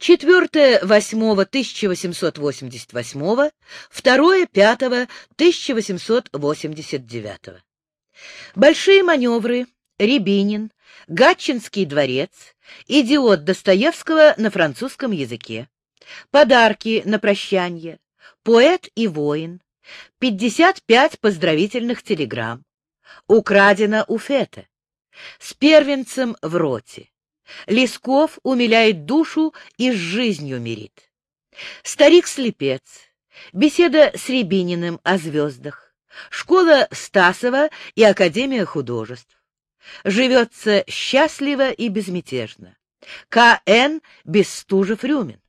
4-8-1888, 2-5-1889. Большие маневры, Рябинин, Гатчинский дворец, идиот Достоевского на французском языке, подарки на прощание, поэт и воин, 55 поздравительных телеграмм, украдено у Фета, с первенцем в роте. Лесков умиляет душу и с жизнью мирит. Старик-слепец, беседа с Рябининым о звездах, школа Стасова и Академия художеств. Живется счастливо и безмятежно. К.Н. Бестужев-Рюмин.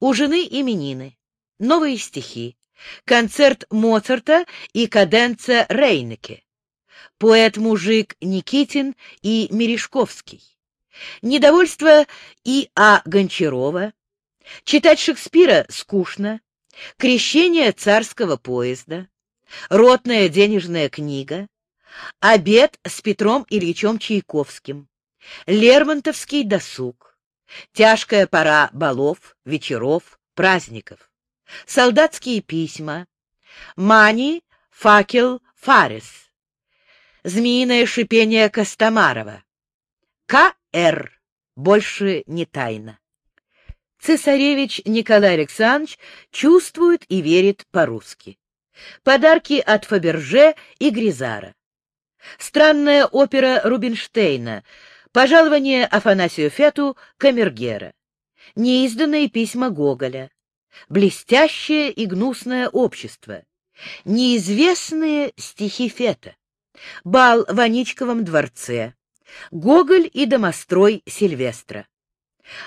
У жены именины. Новые стихи. Концерт Моцарта и каденция Рейнеке. Поэт-мужик Никитин и Мережковский. Недовольство И. А. Гончарова. Читать Шекспира скучно. Крещение царского поезда. Ротная денежная книга. Обед с Петром Ильичем Чайковским. Лермонтовский досуг. Тяжкая пора балов, вечеров, праздников. Солдатские письма. Мани, факел, фарес. Змеиное шипение Костомарова. К.Р. Больше не тайна. Цесаревич Николай Александрович чувствует и верит по-русски. Подарки от Фаберже и Гризара. Странная опера Рубинштейна. Пожалование Афанасию Фету Камергера. Неизданные письма Гоголя. Блестящее и гнусное общество. Неизвестные стихи Фета. Бал в Аничковом дворце. Гоголь и домострой Сильвестра.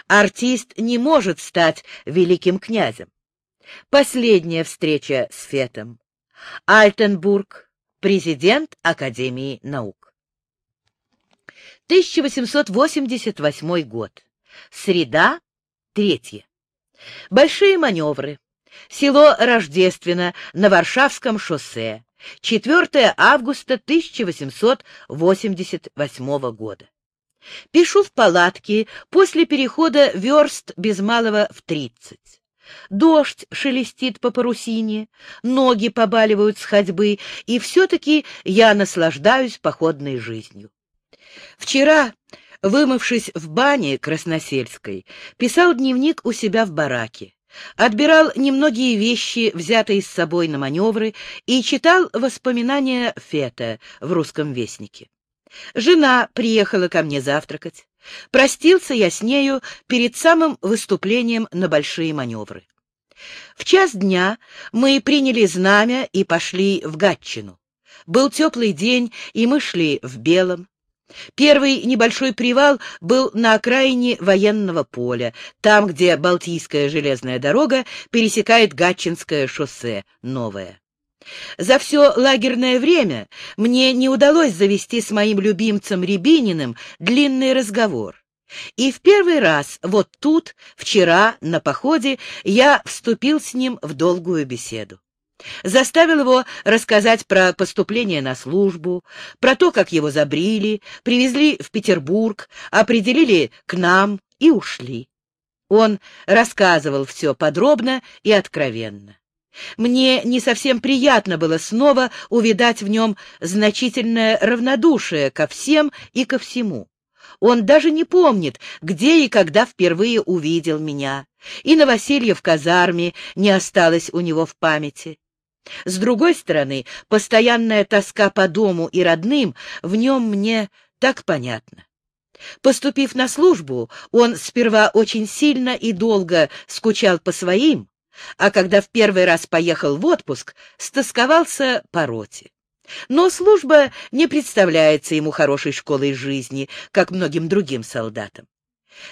Артист не может стать великим князем. Последняя встреча с Фетом. Альтенбург, президент Академии наук. 1888 год. Среда, третья. Большие маневры. Село Рождественно на Варшавском шоссе. 4 августа 1888 года. Пишу в палатке после перехода верст без малого в тридцать. Дождь шелестит по парусине, ноги побаливают с ходьбы, и все-таки я наслаждаюсь походной жизнью. Вчера, вымывшись в бане Красносельской, писал дневник у себя в бараке. Отбирал немногие вещи, взятые с собой на маневры, и читал воспоминания Фета в «Русском вестнике». Жена приехала ко мне завтракать. Простился я с нею перед самым выступлением на большие маневры. В час дня мы приняли знамя и пошли в Гатчину. Был теплый день, и мы шли в белом. Первый небольшой привал был на окраине военного поля, там, где Балтийская железная дорога пересекает Гатчинское шоссе, новое. За все лагерное время мне не удалось завести с моим любимцем Рябининым длинный разговор. И в первый раз, вот тут, вчера, на походе, я вступил с ним в долгую беседу. Заставил его рассказать про поступление на службу, про то, как его забрили, привезли в Петербург, определили к нам и ушли. Он рассказывал все подробно и откровенно. Мне не совсем приятно было снова увидать в нем значительное равнодушие ко всем и ко всему. Он даже не помнит, где и когда впервые увидел меня, и новоселье в казарме не осталось у него в памяти. С другой стороны, постоянная тоска по дому и родным в нем мне так понятна. Поступив на службу, он сперва очень сильно и долго скучал по своим, а когда в первый раз поехал в отпуск, стосковался по роте. Но служба не представляется ему хорошей школой жизни, как многим другим солдатам.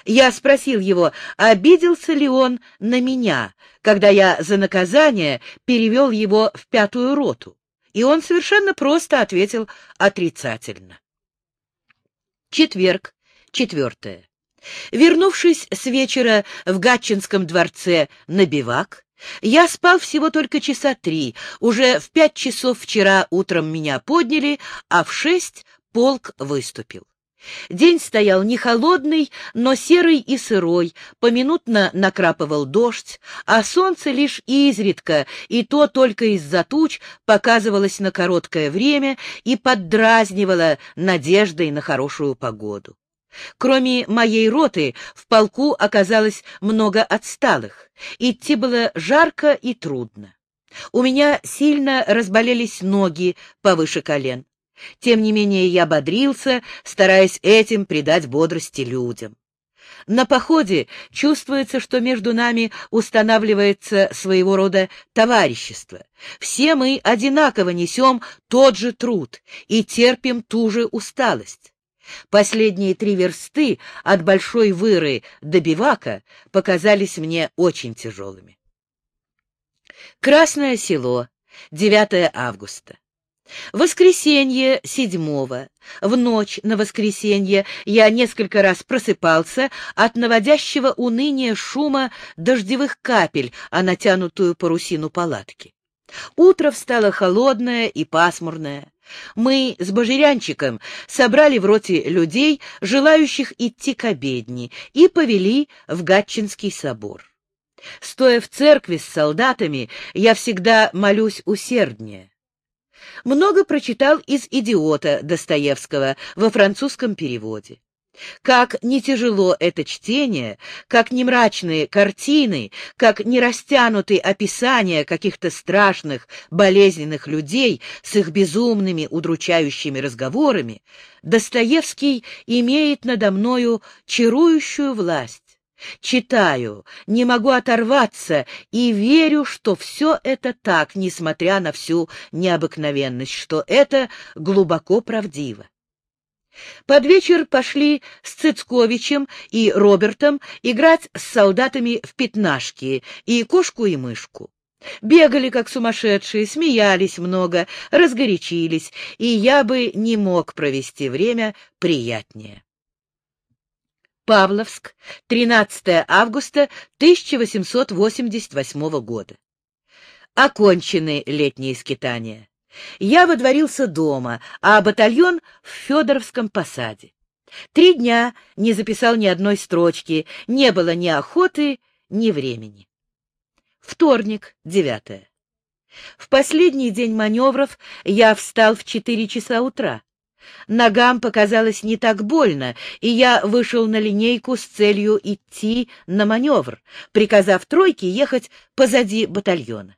Я спросил его, обиделся ли он на меня, когда я за наказание перевел его в пятую роту, и он совершенно просто ответил отрицательно. Четверг, четвертое. Вернувшись с вечера в Гатчинском дворце на бивак, я спал всего только часа три. Уже в пять часов вчера утром меня подняли, а в шесть полк выступил. День стоял не холодный, но серый и сырой, поминутно накрапывал дождь, а солнце лишь изредка, и то только из-за туч, показывалось на короткое время и поддразнивало надеждой на хорошую погоду. Кроме моей роты, в полку оказалось много отсталых. Идти было жарко и трудно. У меня сильно разболелись ноги повыше колен. Тем не менее я бодрился, стараясь этим придать бодрости людям. На походе чувствуется, что между нами устанавливается своего рода товарищество. Все мы одинаково несем тот же труд и терпим ту же усталость. Последние три версты от Большой Выры до Бивака показались мне очень тяжелыми. Красное село, 9 августа. Воскресенье седьмого. В ночь на воскресенье я несколько раз просыпался от наводящего уныния шума дождевых капель о натянутую парусину палатки. Утро встало холодное и пасмурное. Мы с Божерянчиком собрали в роте людей, желающих идти к обедне, и повели в Гатчинский собор. Стоя в церкви с солдатами, я всегда молюсь усерднее. Много прочитал из «Идиота» Достоевского во французском переводе. Как не тяжело это чтение, как не мрачные картины, как не растянуты описания каких-то страшных, болезненных людей с их безумными, удручающими разговорами, Достоевский имеет надо мною чарующую власть. Читаю, не могу оторваться и верю, что все это так, несмотря на всю необыкновенность, что это глубоко правдиво. Под вечер пошли с Цицковичем и Робертом играть с солдатами в пятнашки и кошку и мышку. Бегали, как сумасшедшие, смеялись много, разгорячились, и я бы не мог провести время приятнее. Павловск, 13 августа 1888 года. Окончены летние скитания. Я водворился дома, а батальон в Федоровском посаде. Три дня не записал ни одной строчки, не было ни охоты, ни времени. Вторник, девятое. В последний день маневров я встал в четыре часа утра. Ногам показалось не так больно, и я вышел на линейку с целью идти на маневр, приказав тройке ехать позади батальона.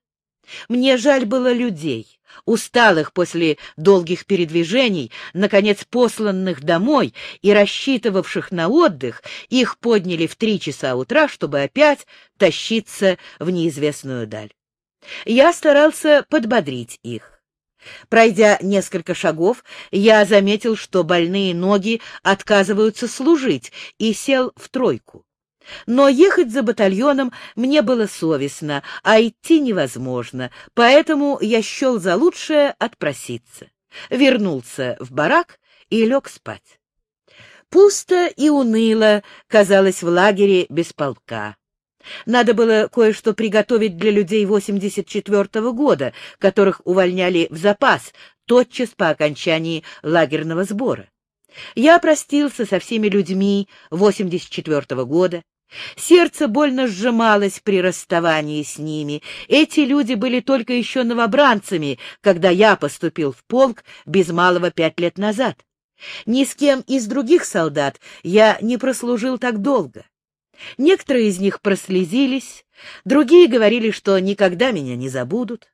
Мне жаль было людей, усталых после долгих передвижений, наконец посланных домой и рассчитывавших на отдых, их подняли в три часа утра, чтобы опять тащиться в неизвестную даль. Я старался подбодрить их. Пройдя несколько шагов, я заметил, что больные ноги отказываются служить, и сел в тройку. Но ехать за батальоном мне было совестно, а идти невозможно, поэтому я счел за лучшее отпроситься. Вернулся в барак и лег спать. Пусто и уныло казалось в лагере без полка. Надо было кое-что приготовить для людей 84-го года, которых увольняли в запас тотчас по окончании лагерного сбора. Я простился со всеми людьми 84-го года. Сердце больно сжималось при расставании с ними. Эти люди были только еще новобранцами, когда я поступил в полк без малого пять лет назад. Ни с кем из других солдат я не прослужил так долго. Некоторые из них прослезились, другие говорили, что никогда меня не забудут.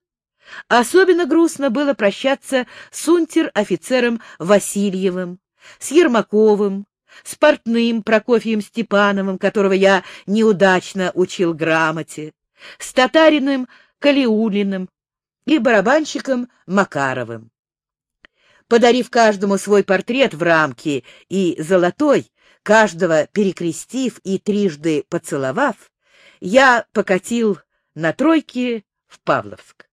Особенно грустно было прощаться с унтер-офицером Васильевым, с Ермаковым, с портным Прокофьем Степановым, которого я неудачно учил грамоте, с татариным Калиулиным и барабанщиком Макаровым. Подарив каждому свой портрет в рамке и золотой, каждого перекрестив и трижды поцеловав, я покатил на тройке в Павловск.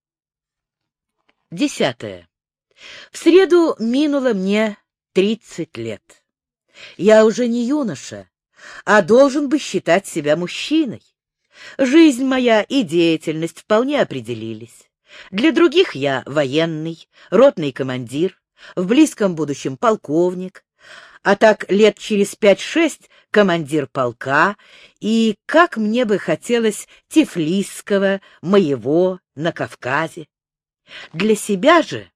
Десятое. В среду минуло мне тридцать лет. Я уже не юноша, а должен бы считать себя мужчиной. Жизнь моя и деятельность вполне определились. Для других я военный, ротный командир, в близком будущем полковник, а так лет через пять-шесть командир полка, и как мне бы хотелось Тифлисского, моего, на Кавказе. Для себя же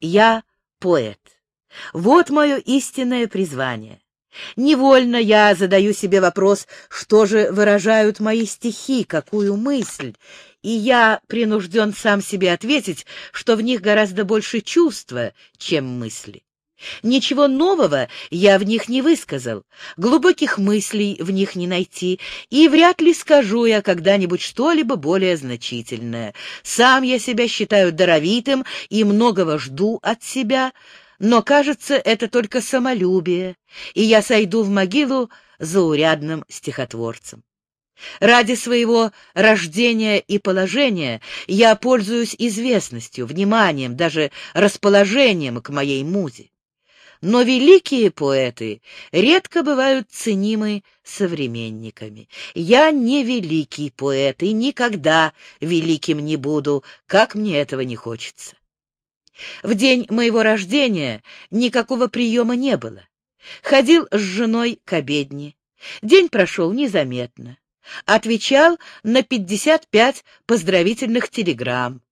я поэт. Вот мое истинное призвание. Невольно я задаю себе вопрос, что же выражают мои стихи, какую мысль, и я принужден сам себе ответить, что в них гораздо больше чувства, чем мысли. Ничего нового я в них не высказал, глубоких мыслей в них не найти, и вряд ли скажу я когда-нибудь что-либо более значительное. Сам я себя считаю даровитым и многого жду от себя, но, кажется, это только самолюбие, и я сойду в могилу заурядным стихотворцем. Ради своего рождения и положения я пользуюсь известностью, вниманием, даже расположением к моей музе. Но великие поэты редко бывают ценимы современниками. Я не великий поэт и никогда великим не буду, как мне этого не хочется. В день моего рождения никакого приема не было. Ходил с женой к обедне. День прошел незаметно. Отвечал на 55 поздравительных телеграмм.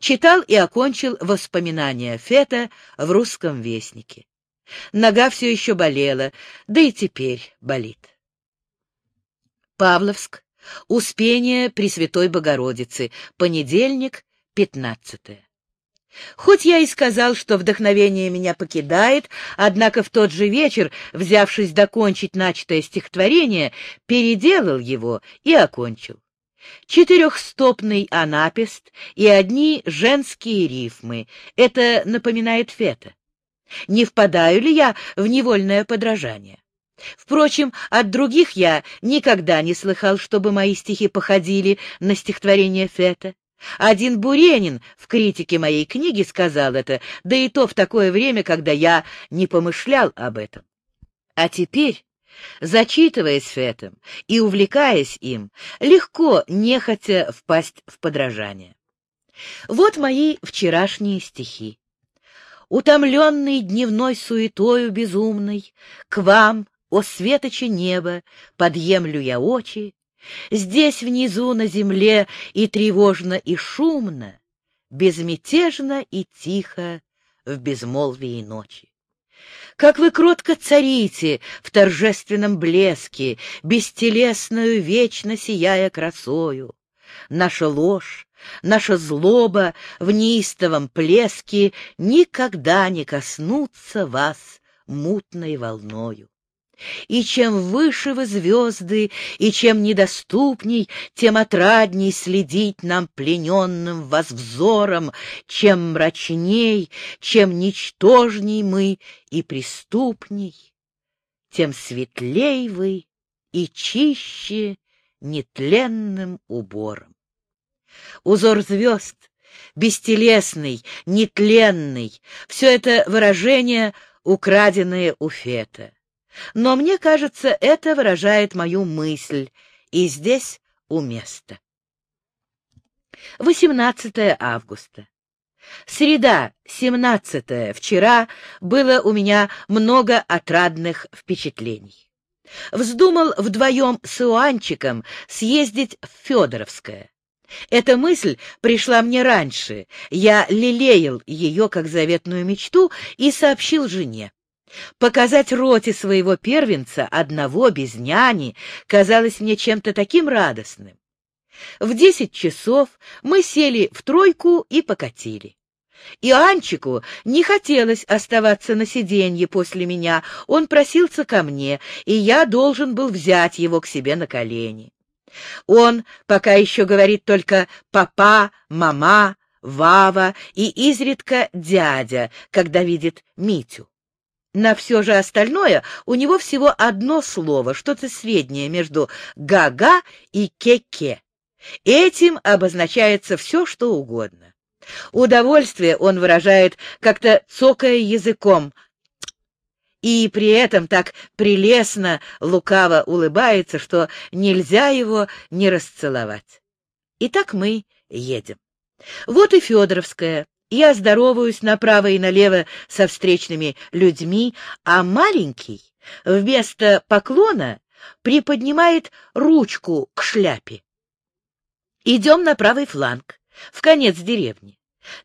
Читал и окончил воспоминания Фета в «Русском вестнике». Нога все еще болела, да и теперь болит. Павловск. Успение Пресвятой Богородицы. Понедельник, 15. Хоть я и сказал, что вдохновение меня покидает, однако в тот же вечер, взявшись докончить начатое стихотворение, переделал его и окончил. Четырехстопный анапест и одни женские рифмы. Это напоминает фета. Не впадаю ли я в невольное подражание? Впрочем, от других я никогда не слыхал, чтобы мои стихи походили на стихотворение Фета. Один Буренин в критике моей книги сказал это, да и то в такое время, когда я не помышлял об этом. А теперь, зачитываясь Фетом и увлекаясь им, легко нехотя впасть в подражание. Вот мои вчерашние стихи утомленный дневной суетою безумной, К вам, о светоче неба, подъемлю я очи, Здесь внизу на земле и тревожно, и шумно, Безмятежно и тихо в безмолвии ночи. Как вы кротко царите в торжественном блеске, Бестелесную вечно сияя красою, Наша ложь, наша злоба в неистовом плеске никогда не коснутся вас мутной волною. И чем выше вы звезды, и чем недоступней, тем отрадней следить нам плененным вас взором, чем мрачней, чем ничтожней мы и преступней, тем светлей вы и чище нетленным убором узор звезд, бестелесный, нетленный — все это выражения, украденные у Фета. Но мне кажется, это выражает мою мысль, и здесь у места. 18 августа. Среда, 17 вчера, было у меня много отрадных впечатлений. Вздумал вдвоем с Иоанчиком съездить в Федоровское. Эта мысль пришла мне раньше. Я лелеял ее как заветную мечту и сообщил жене. Показать роте своего первенца, одного, без няни, казалось мне чем-то таким радостным. В десять часов мы сели в тройку и покатили. Иоанчику не хотелось оставаться на сиденье после меня, он просился ко мне, и я должен был взять его к себе на колени. Он пока еще говорит только «папа», «мама», «вава» и изредка «дядя», когда видит Митю. На все же остальное у него всего одно слово, что-то среднее между «га-га» и «ке-ке». Этим обозначается все, что угодно. Удовольствие он выражает, как-то цокая языком, и при этом так прелестно лукаво улыбается, что нельзя его не расцеловать. Итак, мы едем. Вот и Федоровская. Я здороваюсь направо и налево со встречными людьми, а маленький Вместо поклона приподнимает ручку к шляпе. Идем на правый фланг, в конец деревни.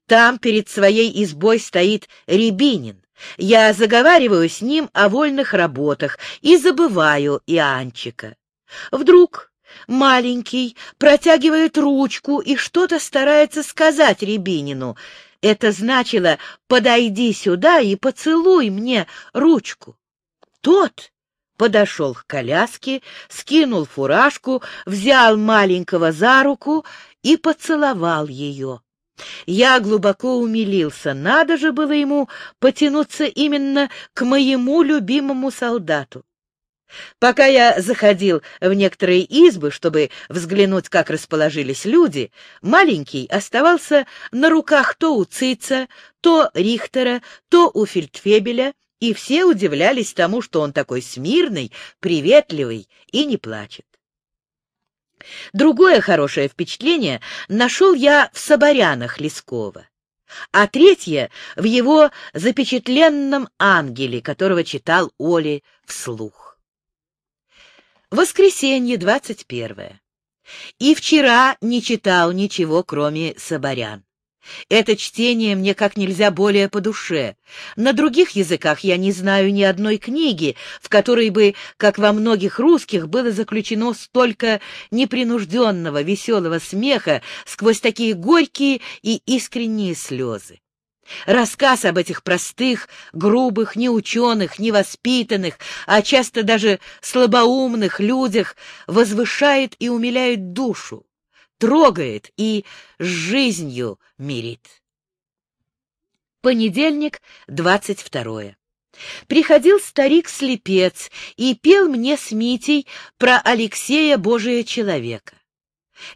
Там перед своей избой стоит Рябинин. Я заговариваю с ним о вольных работах и забываю Ианчика. Вдруг маленький протягивает ручку и что-то старается сказать Рябинину. Это значило «подойди сюда и поцелуй мне ручку». Тот подошел к коляске, скинул фуражку, взял маленького за руку и поцеловал ее. Я глубоко умилился, надо же было ему потянуться именно к моему любимому солдату. Пока я заходил в некоторые избы, чтобы взглянуть, как расположились люди, маленький оставался на руках то у Цица, то Рихтера, то у Фельдфебеля, и все удивлялись тому, что он такой смирный, приветливый и не плачет. Другое хорошее впечатление нашел я в Соборянах Лескова, а третье — в его запечатленном ангеле, которого читал Оле вслух. Воскресенье, двадцать первое. И вчера не читал ничего, кроме Соборян. Это чтение мне как нельзя более по душе. На других языках я не знаю ни одной книги, в которой бы, как во многих русских, было заключено столько непринужденного, веселого смеха сквозь такие горькие и искренние слезы. Рассказ об этих простых, грубых, неученых, невоспитанных, а часто даже слабоумных людях возвышает и умиляет душу трогает и жизнью мирит. Понедельник, двадцать второе. Приходил старик-слепец и пел мне с Митей про Алексея Божия человека.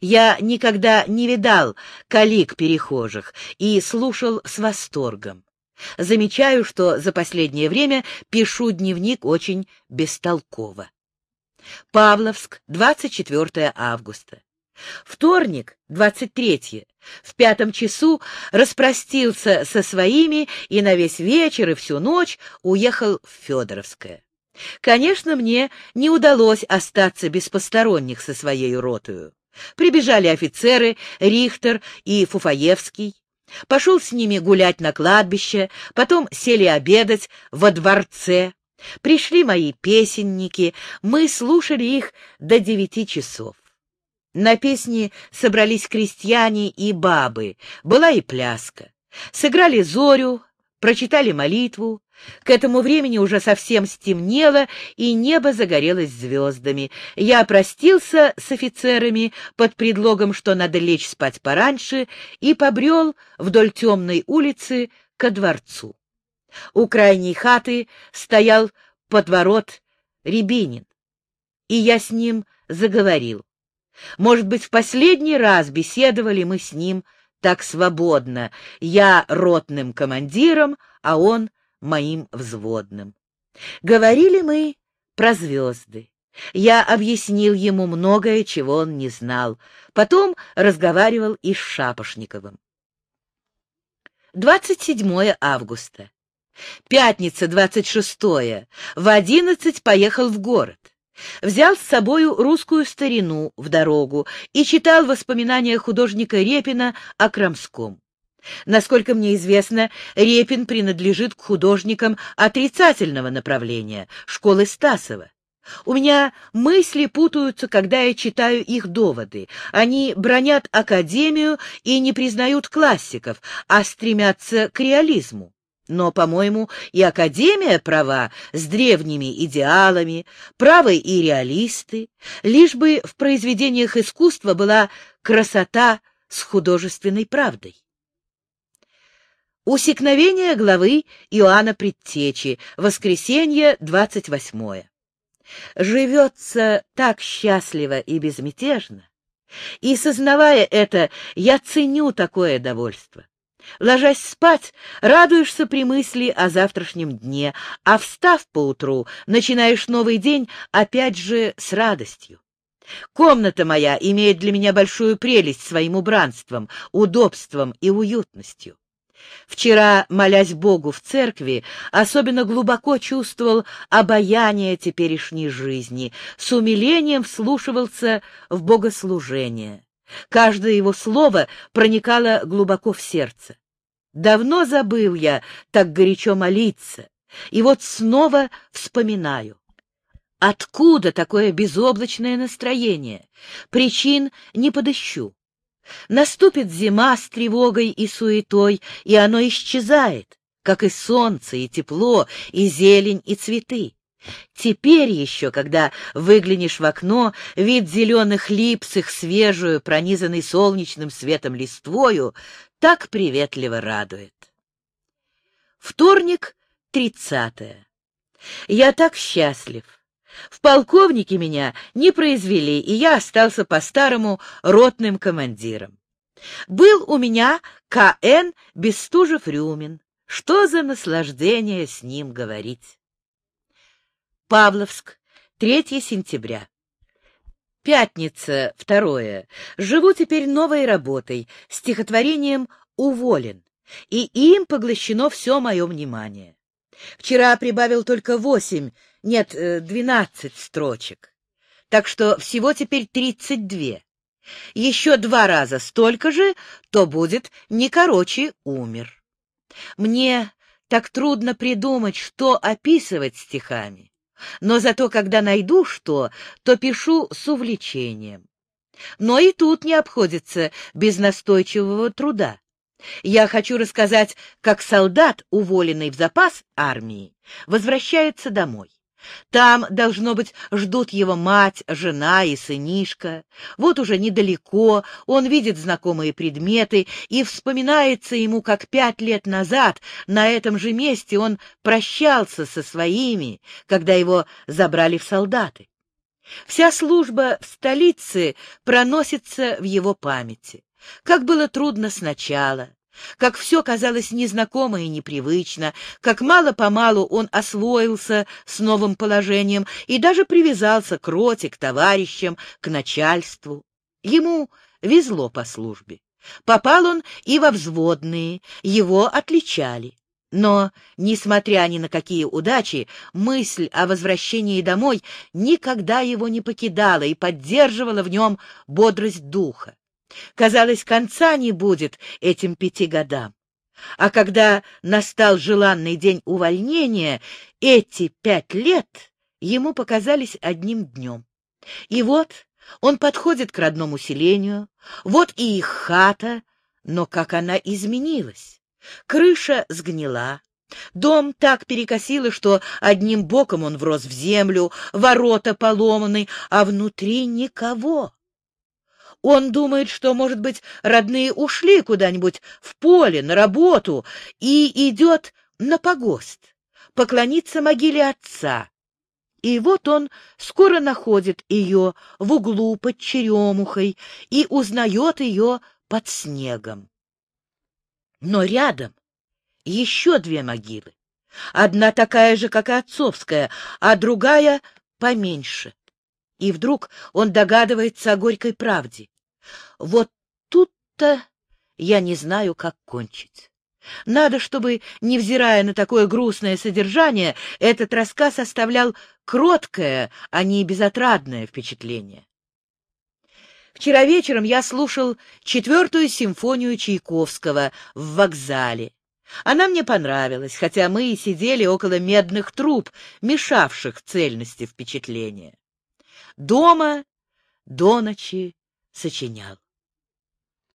Я никогда не видал калик перехожих и слушал с восторгом. Замечаю, что за последнее время пишу дневник очень бестолково. Павловск, 24 августа. Вторник, 23 в пятом часу распростился со своими и на весь вечер и всю ночь уехал в Федоровское. Конечно, мне не удалось остаться без посторонних со своей ротою. Прибежали офицеры Рихтер и Фуфаевский. Пошел с ними гулять на кладбище, потом сели обедать во дворце. Пришли мои песенники, мы слушали их до девяти часов. На песни собрались крестьяне и бабы, была и пляска. Сыграли зорю, прочитали молитву. К этому времени уже совсем стемнело, и небо загорелось звездами. Я простился с офицерами под предлогом, что надо лечь спать пораньше, и побрел вдоль темной улицы ко дворцу. У крайней хаты стоял под ворот Рябинин, и я с ним заговорил. Может быть, в последний раз беседовали мы с ним так свободно, я ротным командиром, а он моим взводным. Говорили мы про звезды. Я объяснил ему многое, чего он не знал. Потом разговаривал и с Шапошниковым. 27 августа. Пятница, 26 -е. В одиннадцать поехал в город. Взял с собою русскую старину в дорогу и читал воспоминания художника Репина о Крамском. Насколько мне известно, Репин принадлежит к художникам отрицательного направления, школы Стасова. У меня мысли путаются, когда я читаю их доводы. Они бронят академию и не признают классиков, а стремятся к реализму. Но, по-моему, и Академия права с древними идеалами, правы и реалисты, лишь бы в произведениях искусства была красота с художественной правдой. Усекновение главы Иоанна Предтечи, воскресенье, 28 Живется так счастливо и безмятежно, и, сознавая это, я ценю такое довольство. Ложась спать, радуешься при мысли о завтрашнем дне, а встав поутру, начинаешь новый день опять же с радостью. Комната моя имеет для меня большую прелесть своим убранством, удобством и уютностью. Вчера, молясь Богу в церкви, особенно глубоко чувствовал обаяние теперешней жизни, с умилением вслушивался в богослужение. Каждое его слово проникало глубоко в сердце. Давно забыл я так горячо молиться, и вот снова вспоминаю. Откуда такое безоблачное настроение? Причин не подыщу. Наступит зима с тревогой и суетой, и оно исчезает, как и солнце, и тепло, и зелень, и цветы. Теперь еще, когда выглянешь в окно, вид зеленых лип с их свежую, пронизанной солнечным светом листвою, так приветливо радует. Вторник, тридцатое. Я так счастлив. В полковнике меня не произвели, и я остался по-старому ротным командиром. Был у меня К.Н. Бестужев-Рюмин. Что за наслаждение с ним говорить? Павловск, 3 сентября. Пятница, второе. Живу теперь новой работой, стихотворением «Уволен», и им поглощено все мое внимание. Вчера прибавил только восемь, нет, э, двенадцать строчек. Так что всего теперь тридцать две. Еще два раза столько же, то будет не короче умер. Мне так трудно придумать, что описывать стихами. Но зато, когда найду что, то пишу с увлечением. Но и тут не обходится без настойчивого труда. Я хочу рассказать, как солдат, уволенный в запас армии, возвращается домой. Там, должно быть, ждут его мать, жена и сынишка. Вот уже недалеко он видит знакомые предметы, и вспоминается ему, как пять лет назад на этом же месте он прощался со своими, когда его забрали в солдаты. Вся служба в столице проносится в его памяти. Как было трудно сначала, как все казалось незнакомо и непривычно, как мало-помалу он освоился с новым положением и даже привязался к роте, к товарищам, к начальству. Ему везло по службе. Попал он и во взводные, его отличали. Но, несмотря ни на какие удачи, мысль о возвращении домой никогда его не покидала и поддерживала в нем бодрость духа. Казалось, конца не будет этим пяти годам. А когда настал желанный день увольнения, эти пять лет ему показались одним днем. И вот он подходит к родному селению, вот и их хата, но как она изменилась. Крыша сгнила, Дом так перекосило, что одним боком он врос в землю, ворота поломаны, а внутри никого. Он думает, что, может быть, родные ушли куда-нибудь в поле, на работу, и идет на погост, поклониться могиле отца. И вот он скоро находит ее в углу под черемухой и узнает ее под снегом. Но рядом еще две могилы. Одна такая же, как и отцовская, а другая поменьше. И вдруг он догадывается о горькой правде. Вот тут-то я не знаю, как кончить. Надо, чтобы, невзирая на такое грустное содержание, этот рассказ оставлял кроткое, а не безотрадное впечатление. Вчера вечером я слушал четвертую симфонию Чайковского в вокзале. Она мне понравилась, хотя мы и сидели около медных труб, мешавших цельности впечатления. Дома до ночи сочинял.